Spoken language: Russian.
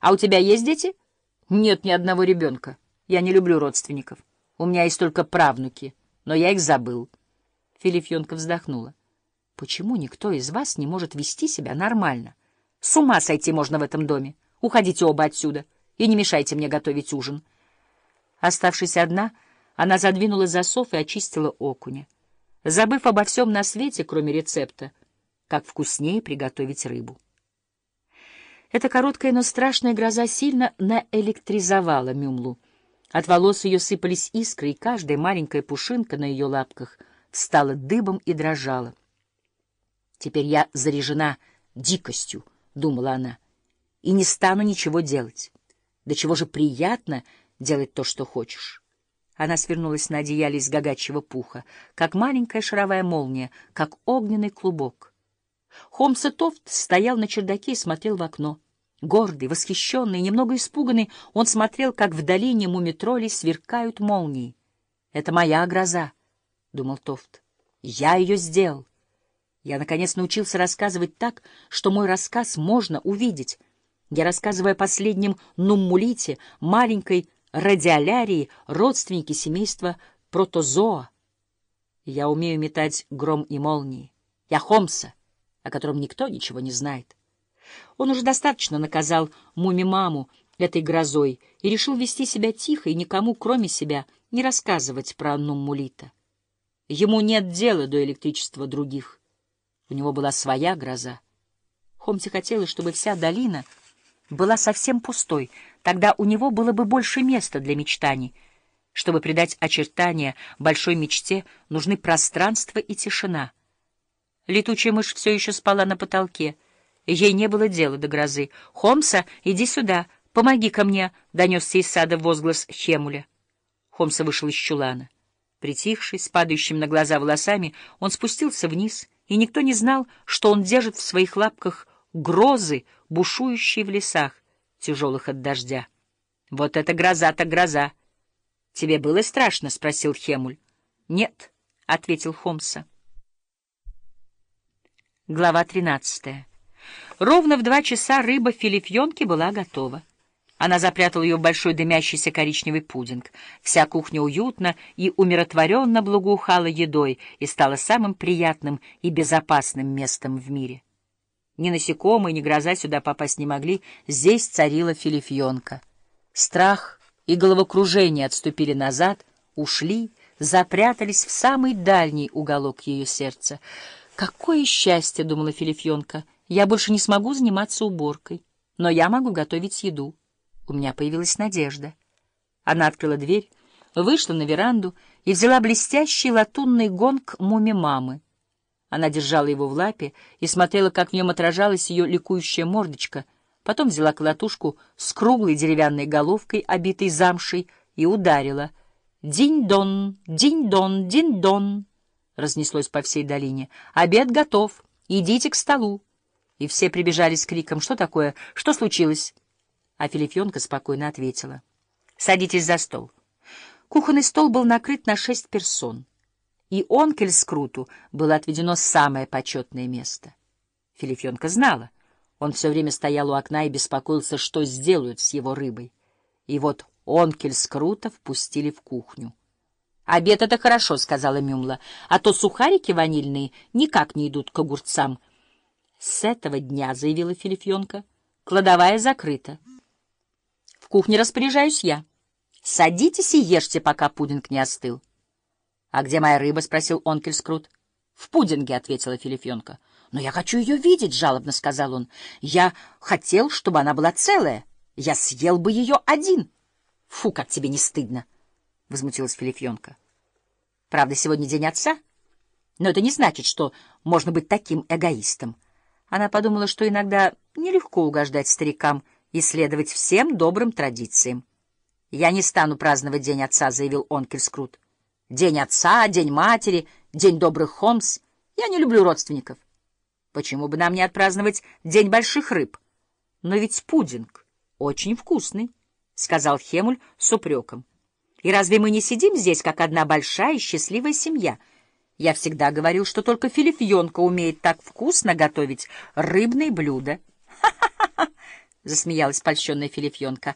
А у тебя есть дети? Нет ни одного ребенка. Я не люблю родственников. У меня есть только правнуки, но я их забыл. Филифьонка вздохнула. Почему никто из вас не может вести себя нормально? С ума сойти можно в этом доме. Уходите оба отсюда и не мешайте мне готовить ужин. Оставшись одна, она задвинула засов и очистила окуня, забыв обо всем на свете, кроме рецепта, как вкуснее приготовить рыбу. Эта короткая, но страшная гроза сильно наэлектризовала Мюмлу. От волос ее сыпались искры, и каждая маленькая пушинка на ее лапках встала дыбом и дрожала. «Теперь я заряжена дикостью», — думала она, — «и не стану ничего делать. До чего же приятно делать то, что хочешь». Она свернулась на одеяле из гагачьего пуха, как маленькая шаровая молния, как огненный клубок. Холмс и Тофт стоял на чердаке и смотрел в окно. Гордый, восхищенный, немного испуганный, он смотрел, как в долине мумитролей сверкают молнии. «Это моя гроза», — думал Тофт. «Я ее сделал. Я, наконец, научился рассказывать так, что мой рассказ можно увидеть. Я рассказываю о последнем нуммулите, маленькой радиолярии, родственники семейства протозоа. Я умею метать гром и молнии. Я Холмса, о котором никто ничего не знает. Он уже достаточно наказал муми-маму этой грозой и решил вести себя тихо и никому, кроме себя, не рассказывать про Нуммулита. Ему нет дела до электричества других. У него была своя гроза. Хомсе хотелось, чтобы вся долина была совсем пустой, тогда у него было бы больше места для мечтаний. Чтобы придать очертания большой мечте, нужны пространство и тишина. Летучая мышь все еще спала на потолке — Ей не было дела до грозы. «Холмса, иди сюда, помоги ко мне!» — донесся из сада возглас Хемуля. Холмса вышел из чулана. Притихший, с падающим на глаза волосами, он спустился вниз, и никто не знал, что он держит в своих лапках грозы, бушующие в лесах, тяжелых от дождя. «Вот это гроза-то гроза!» «Тебе было страшно?» — спросил Хемуль. «Нет», — ответил Холмса. Глава тринадцатая. Ровно в два часа рыба филифьонки была готова. Она запрятала ее в большой дымящийся коричневый пудинг. Вся кухня уютно и умиротворенно благоухала едой и стала самым приятным и безопасным местом в мире. Ни насекомые, ни гроза сюда попасть не могли, здесь царила филифьонка. Страх и головокружение отступили назад, ушли, запрятались в самый дальний уголок ее сердца. «Какое счастье!» — думала Филифьонка — я больше не смогу заниматься уборкой, но я могу готовить еду. У меня появилась надежда. Она открыла дверь, вышла на веранду и взяла блестящий латунный гонг муми-мамы. Она держала его в лапе и смотрела, как в нем отражалась ее ликующая мордочка, потом взяла колотушку с круглой деревянной головкой, обитой замшей, и ударила. «Динь-дон! Динь-дон! Динь-дон!» Разнеслось по всей долине. «Обед готов! Идите к столу!» И все прибежали с криком «Что такое? Что случилось?» А Филифьонка спокойно ответила «Садитесь за стол». Кухонный стол был накрыт на шесть персон, и онкель Скруту было отведено самое почетное место. Филифьонка знала. Он все время стоял у окна и беспокоился, что сделают с его рыбой. И вот онкель Скрута впустили в кухню. «Обед — это хорошо», — сказала Мюмла, — «а то сухарики ванильные никак не идут к огурцам». С этого дня, — заявила Филифьонка, — кладовая закрыта. В кухне распоряжаюсь я. Садитесь и ешьте, пока пудинг не остыл. — А где моя рыба? — спросил онкель Скрут. — В пудинге, — ответила Филифьонка. — Но я хочу ее видеть, — жалобно сказал он. — Я хотел, чтобы она была целая. Я съел бы ее один. — Фу, как тебе не стыдно! — возмутилась Филифьонка. — Правда, сегодня день отца? Но это не значит, что можно быть таким эгоистом. Она подумала, что иногда нелегко угождать старикам и следовать всем добрым традициям. «Я не стану праздновать День Отца», — заявил Онкель Скрут. «День Отца, День Матери, День Добрых Холмс. Я не люблю родственников. Почему бы нам не отпраздновать День Больших Рыб? Но ведь пудинг очень вкусный», — сказал Хемуль с упреком. «И разве мы не сидим здесь, как одна большая счастливая семья?» Я всегда говорил, что только Филифьонка умеет так вкусно готовить рыбные блюда. Ха-ха-ха! засмеялась польщенная Филифьонка.